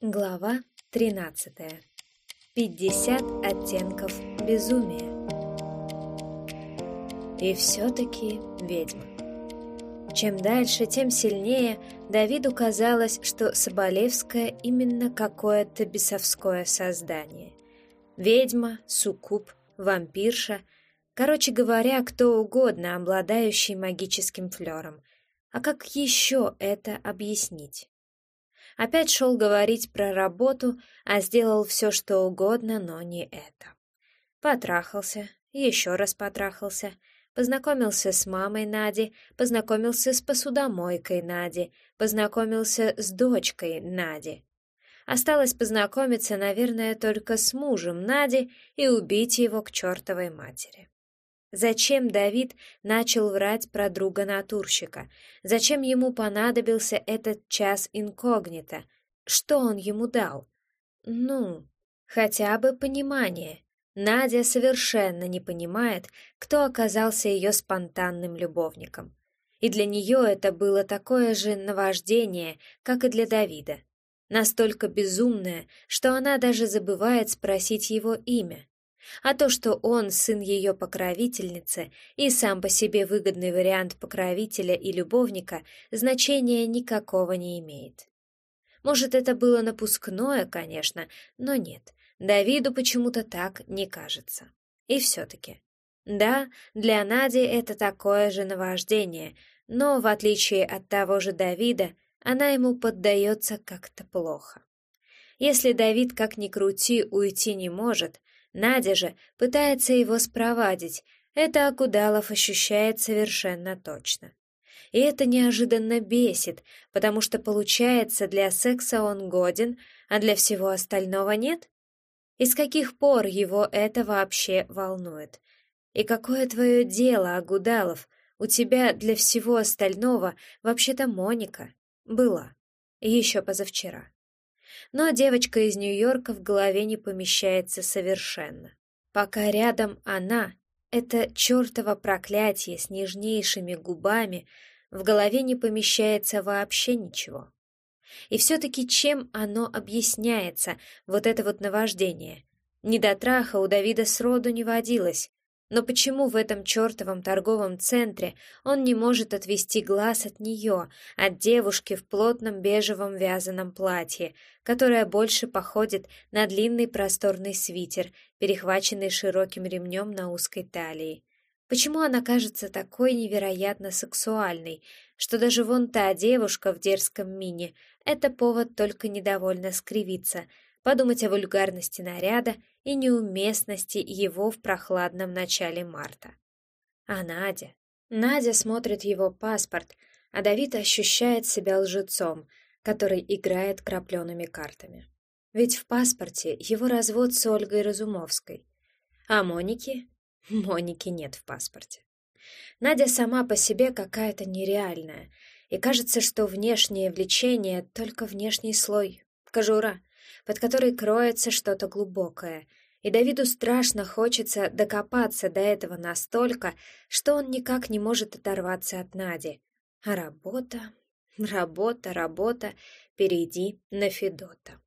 Глава 13. 50 оттенков безумия. И все-таки ведьма. Чем дальше, тем сильнее Давиду казалось, что Соболевская именно какое-то бесовское создание. Ведьма, суккуб, вампирша, короче говоря, кто угодно, обладающий магическим флером. А как еще это объяснить? Опять шел говорить про работу, а сделал все, что угодно, но не это. Потрахался, еще раз потрахался, познакомился с мамой Нади, познакомился с посудомойкой Нади, познакомился с дочкой Нади. Осталось познакомиться, наверное, только с мужем Нади и убить его к чертовой матери. Зачем Давид начал врать про друга натурщика? Зачем ему понадобился этот час инкогнито? Что он ему дал? Ну, хотя бы понимание. Надя совершенно не понимает, кто оказался ее спонтанным любовником. И для нее это было такое же наваждение, как и для Давида. Настолько безумное, что она даже забывает спросить его имя. А то, что он сын ее покровительницы и сам по себе выгодный вариант покровителя и любовника, значения никакого не имеет. Может, это было напускное, конечно, но нет, Давиду почему-то так не кажется. И все-таки. Да, для Нади это такое же наваждение, но, в отличие от того же Давида, она ему поддается как-то плохо. Если Давид, как ни крути, уйти не может, Надя же пытается его спровадить, это Акудалов ощущает совершенно точно. И это неожиданно бесит, потому что получается, для секса он годен, а для всего остального нет? И с каких пор его это вообще волнует? И какое твое дело, Агудалов? У тебя для всего остального вообще-то Моника была. Еще позавчера но девочка из Нью-Йорка в голове не помещается совершенно. Пока рядом она, это чертово проклятие с нежнейшими губами, в голове не помещается вообще ничего. И все-таки чем оно объясняется, вот это вот наваждение? Недотраха у Давида сроду не водилось, но почему в этом чертовом торговом центре он не может отвести глаз от нее, от девушки в плотном бежевом вязаном платье, которое больше походит на длинный просторный свитер, перехваченный широким ремнем на узкой талии? Почему она кажется такой невероятно сексуальной, что даже вон та девушка в дерзком мини — это повод только недовольно скривиться, подумать о вульгарности наряда и неуместности его в прохладном начале марта. А Надя? Надя смотрит его паспорт, а Давид ощущает себя лжецом, который играет крапленными картами. Ведь в паспорте его развод с Ольгой Разумовской. А Моники? Моники нет в паспорте. Надя сама по себе какая-то нереальная, и кажется, что внешнее влечение — только внешний слой, кожура — под которой кроется что-то глубокое, и Давиду страшно хочется докопаться до этого настолько, что он никак не может оторваться от Нади. А работа, работа, работа, перейди на Федота.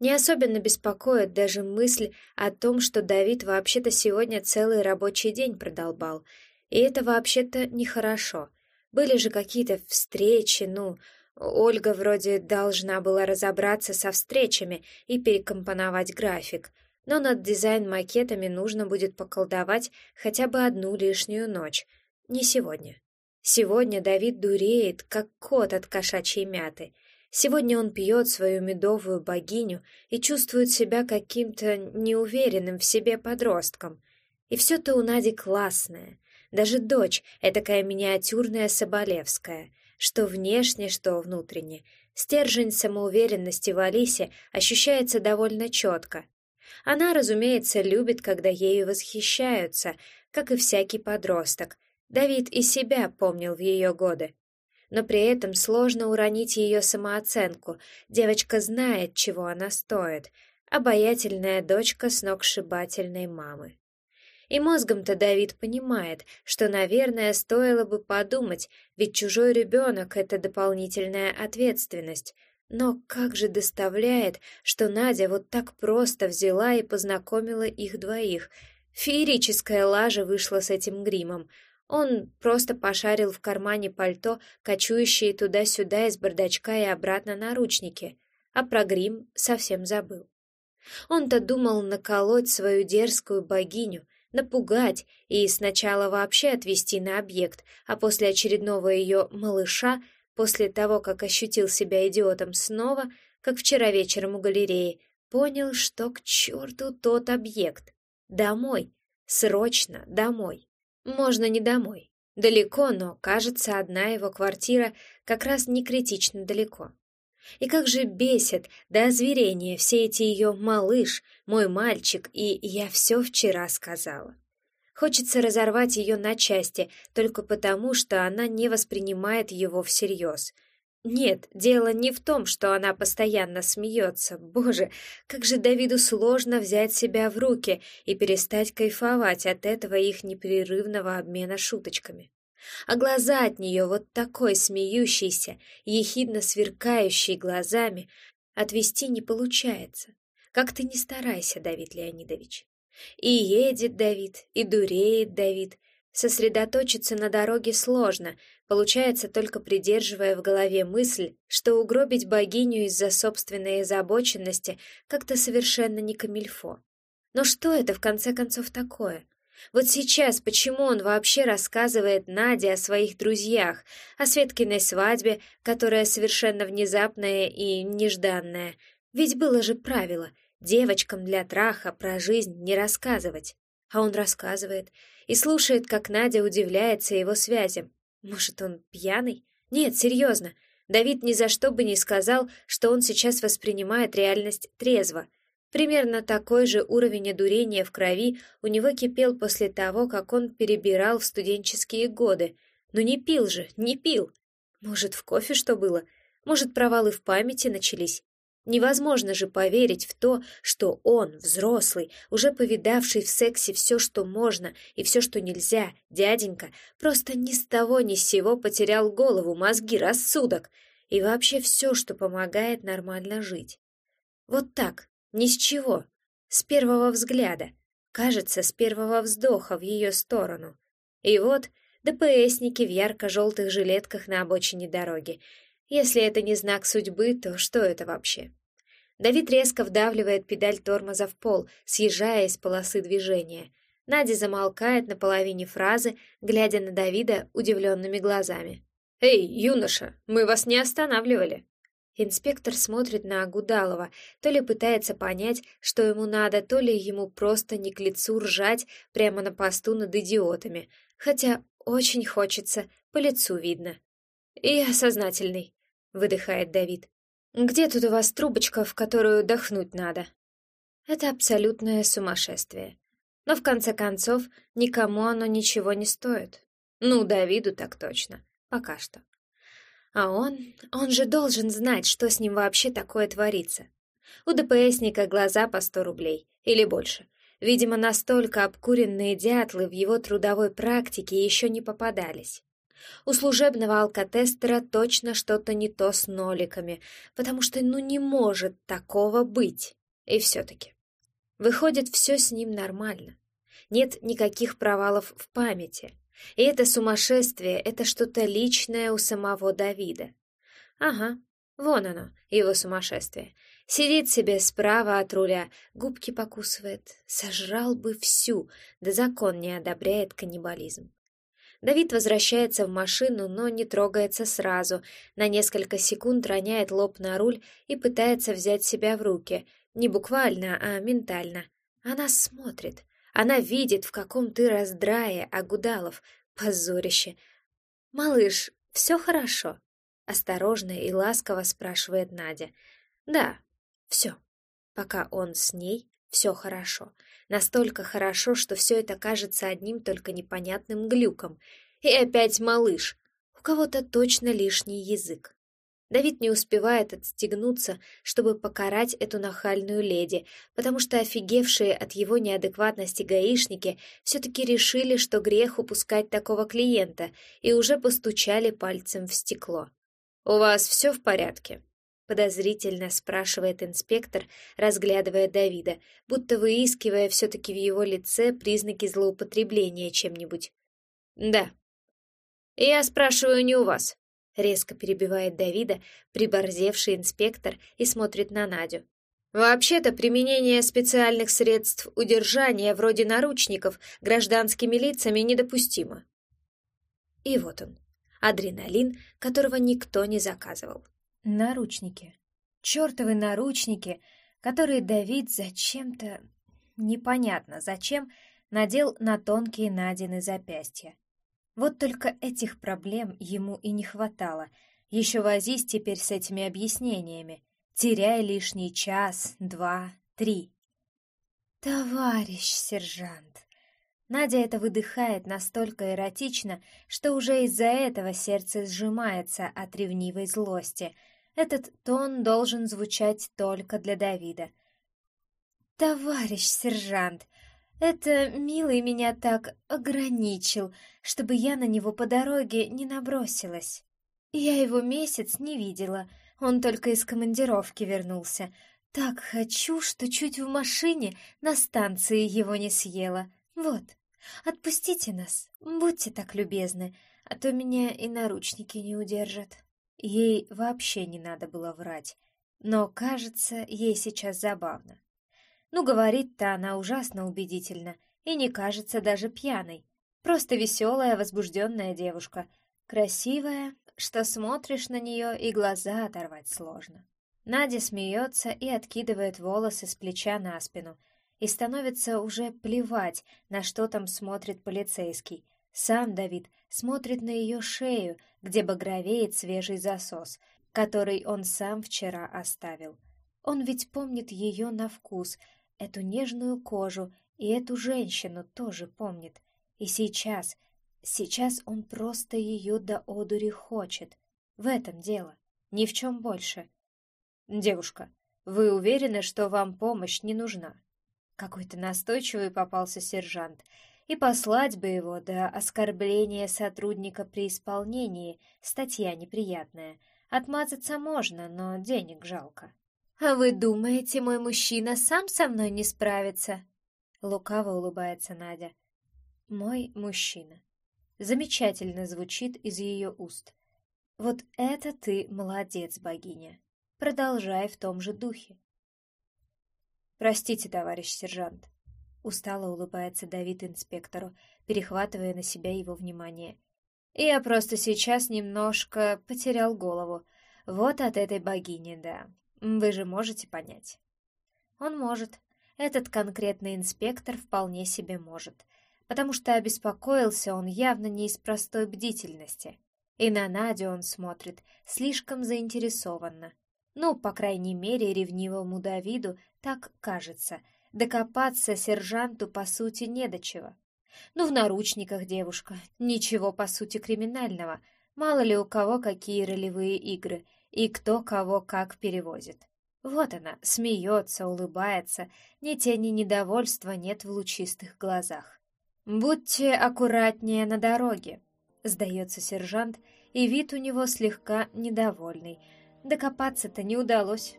Не особенно беспокоит даже мысль о том, что Давид вообще-то сегодня целый рабочий день продолбал, и это вообще-то нехорошо. Были же какие-то встречи, ну, Ольга вроде должна была разобраться со встречами и перекомпоновать график, но над дизайн-макетами нужно будет поколдовать хотя бы одну лишнюю ночь. Не сегодня. Сегодня Давид дуреет, как кот от кошачьей мяты. Сегодня он пьет свою медовую богиню и чувствует себя каким-то неуверенным в себе подростком. И все-то у Нади классное. Даже дочь, этакая миниатюрная Соболевская — что внешне, что внутренне. Стержень самоуверенности в Алисе ощущается довольно четко. Она, разумеется, любит, когда ею восхищаются, как и всякий подросток. Давид и себя помнил в ее годы. Но при этом сложно уронить ее самооценку. Девочка знает, чего она стоит. Обаятельная дочка сногсшибательной мамы. И мозгом-то Давид понимает, что, наверное, стоило бы подумать, ведь чужой ребенок — это дополнительная ответственность. Но как же доставляет, что Надя вот так просто взяла и познакомила их двоих. Феерическая лажа вышла с этим гримом. Он просто пошарил в кармане пальто, кочующие туда-сюда из бардачка и обратно наручники, а про грим совсем забыл. Он-то думал наколоть свою дерзкую богиню, напугать и сначала вообще отвезти на объект, а после очередного ее «малыша» После того, как ощутил себя идиотом снова, как вчера вечером у галереи, понял, что к черту тот объект. Домой. Срочно домой. Можно не домой. Далеко, но, кажется, одна его квартира как раз не критично далеко. И как же бесит до озверения все эти ее «малыш», «мой мальчик» и «я все вчера сказала». Хочется разорвать ее на части, только потому, что она не воспринимает его всерьез. Нет, дело не в том, что она постоянно смеется. Боже, как же Давиду сложно взять себя в руки и перестать кайфовать от этого их непрерывного обмена шуточками. А глаза от нее вот такой смеющийся, ехидно сверкающий глазами, отвести не получается. Как ты ни старайся, Давид Леонидович. И едет Давид, и дуреет Давид. Сосредоточиться на дороге сложно, получается только придерживая в голове мысль, что угробить богиню из-за собственной озабоченности как-то совершенно не камильфо. Но что это в конце концов такое? Вот сейчас почему он вообще рассказывает Наде о своих друзьях, о Светкиной свадьбе, которая совершенно внезапная и нежданная? Ведь было же правило — Девочкам для траха про жизнь не рассказывать. А он рассказывает и слушает, как Надя удивляется его связям. Может, он пьяный? Нет, серьезно. Давид ни за что бы не сказал, что он сейчас воспринимает реальность трезво. Примерно такой же уровень одурения в крови у него кипел после того, как он перебирал в студенческие годы. Но не пил же, не пил. Может, в кофе что было? Может, провалы в памяти начались? Невозможно же поверить в то, что он, взрослый, уже повидавший в сексе все, что можно и все, что нельзя, дяденька, просто ни с того ни с сего потерял голову, мозги, рассудок и вообще все, что помогает нормально жить. Вот так, ни с чего, с первого взгляда, кажется, с первого вздоха в ее сторону. И вот ДПСники в ярко-желтых жилетках на обочине дороги, если это не знак судьбы, то что это вообще? Давид резко вдавливает педаль тормоза в пол, съезжая из полосы движения. Надя замолкает на половине фразы, глядя на Давида удивленными глазами. «Эй, юноша, мы вас не останавливали!» Инспектор смотрит на Агудалова, то ли пытается понять, что ему надо, то ли ему просто не к лицу ржать прямо на посту над идиотами, хотя очень хочется, по лицу видно. «Я сознательный», — выдыхает Давид. «Где тут у вас трубочка, в которую дохнуть надо?» Это абсолютное сумасшествие. Но в конце концов никому оно ничего не стоит. Ну, Давиду так точно. Пока что. А он... Он же должен знать, что с ним вообще такое творится. У ДПСника глаза по сто рублей. Или больше. Видимо, настолько обкуренные дятлы в его трудовой практике еще не попадались. У служебного алкотестера точно что-то не то с ноликами, потому что ну не может такого быть. И все-таки. Выходит, все с ним нормально. Нет никаких провалов в памяти. И это сумасшествие, это что-то личное у самого Давида. Ага, вон оно, его сумасшествие. Сидит себе справа от руля, губки покусывает. Сожрал бы всю, да закон не одобряет каннибализм. Давид возвращается в машину, но не трогается сразу. На несколько секунд роняет лоб на руль и пытается взять себя в руки. Не буквально, а ментально. Она смотрит. Она видит, в каком ты раздрае, Агудалов. Позорище. «Малыш, все хорошо?» Осторожно и ласково спрашивает Надя. «Да, все. Пока он с ней, все хорошо. Настолько хорошо, что все это кажется одним только непонятным глюком. И опять малыш. У кого-то точно лишний язык. Давид не успевает отстегнуться, чтобы покарать эту нахальную леди, потому что офигевшие от его неадекватности гаишники все-таки решили, что грех упускать такого клиента, и уже постучали пальцем в стекло. «У вас все в порядке?» подозрительно спрашивает инспектор, разглядывая Давида, будто выискивая все-таки в его лице признаки злоупотребления чем-нибудь. «Да». «Я спрашиваю не у вас», — резко перебивает Давида, приборзевший инспектор и смотрит на Надю. Вообще-то применение специальных средств удержания вроде наручников гражданскими лицами недопустимо. И вот он, адреналин, которого никто не заказывал. Наручники. Чёртовы наручники, которые Давид зачем-то, непонятно зачем, надел на тонкие Надины запястья. Вот только этих проблем ему и не хватало. Еще возись теперь с этими объяснениями теряя лишний час, два, три. «Товарищ сержант!» Надя это выдыхает настолько эротично, что уже из-за этого сердце сжимается от ревнивой злости. Этот тон должен звучать только для Давида. «Товарищ сержант, это милый меня так ограничил, чтобы я на него по дороге не набросилась. Я его месяц не видела, он только из командировки вернулся. Так хочу, что чуть в машине на станции его не съела. Вот, отпустите нас, будьте так любезны, а то меня и наручники не удержат. Ей вообще не надо было врать, но, кажется, ей сейчас забавно. Ну, говорит-то она ужасно убедительно и не кажется даже пьяной. Просто веселая, возбужденная девушка. Красивая, что смотришь на нее и глаза оторвать сложно. Надя смеется и откидывает волосы с плеча на спину, и становится уже плевать, на что там смотрит полицейский. Сам Давид смотрит на ее шею, где багровеет свежий засос, который он сам вчера оставил. Он ведь помнит ее на вкус, эту нежную кожу, и эту женщину тоже помнит. И сейчас — Сейчас он просто ее до одури хочет. В этом дело, ни в чем больше. Девушка, вы уверены, что вам помощь не нужна? Какой-то настойчивый попался сержант, и послать бы его до оскорбления сотрудника при исполнении, статья неприятная. Отмазаться можно, но денег жалко. «А вы думаете, мой мужчина сам со мной не справится?» Лукаво улыбается Надя. «Мой мужчина» замечательно звучит из ее уст. Вот это ты молодец, богиня. Продолжай в том же духе. Простите, товарищ сержант. Устало улыбается Давид инспектору, перехватывая на себя его внимание. Я просто сейчас немножко потерял голову. Вот от этой богини, да. Вы же можете понять. Он может. Этот конкретный инспектор вполне себе может потому что обеспокоился он явно не из простой бдительности. И на Надю он смотрит слишком заинтересованно. Ну, по крайней мере, ревнивому Давиду так кажется. Докопаться сержанту, по сути, не до чего. Ну, в наручниках девушка. Ничего, по сути, криминального. Мало ли у кого какие ролевые игры, и кто кого как перевозит. Вот она, смеется, улыбается, ни тени недовольства нет в лучистых глазах. «Будьте аккуратнее на дороге», — сдается сержант, и вид у него слегка недовольный. Докопаться-то не удалось.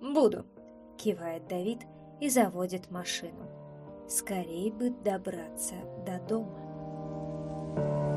«Буду», — кивает Давид и заводит машину. Скорей бы добраться до дома.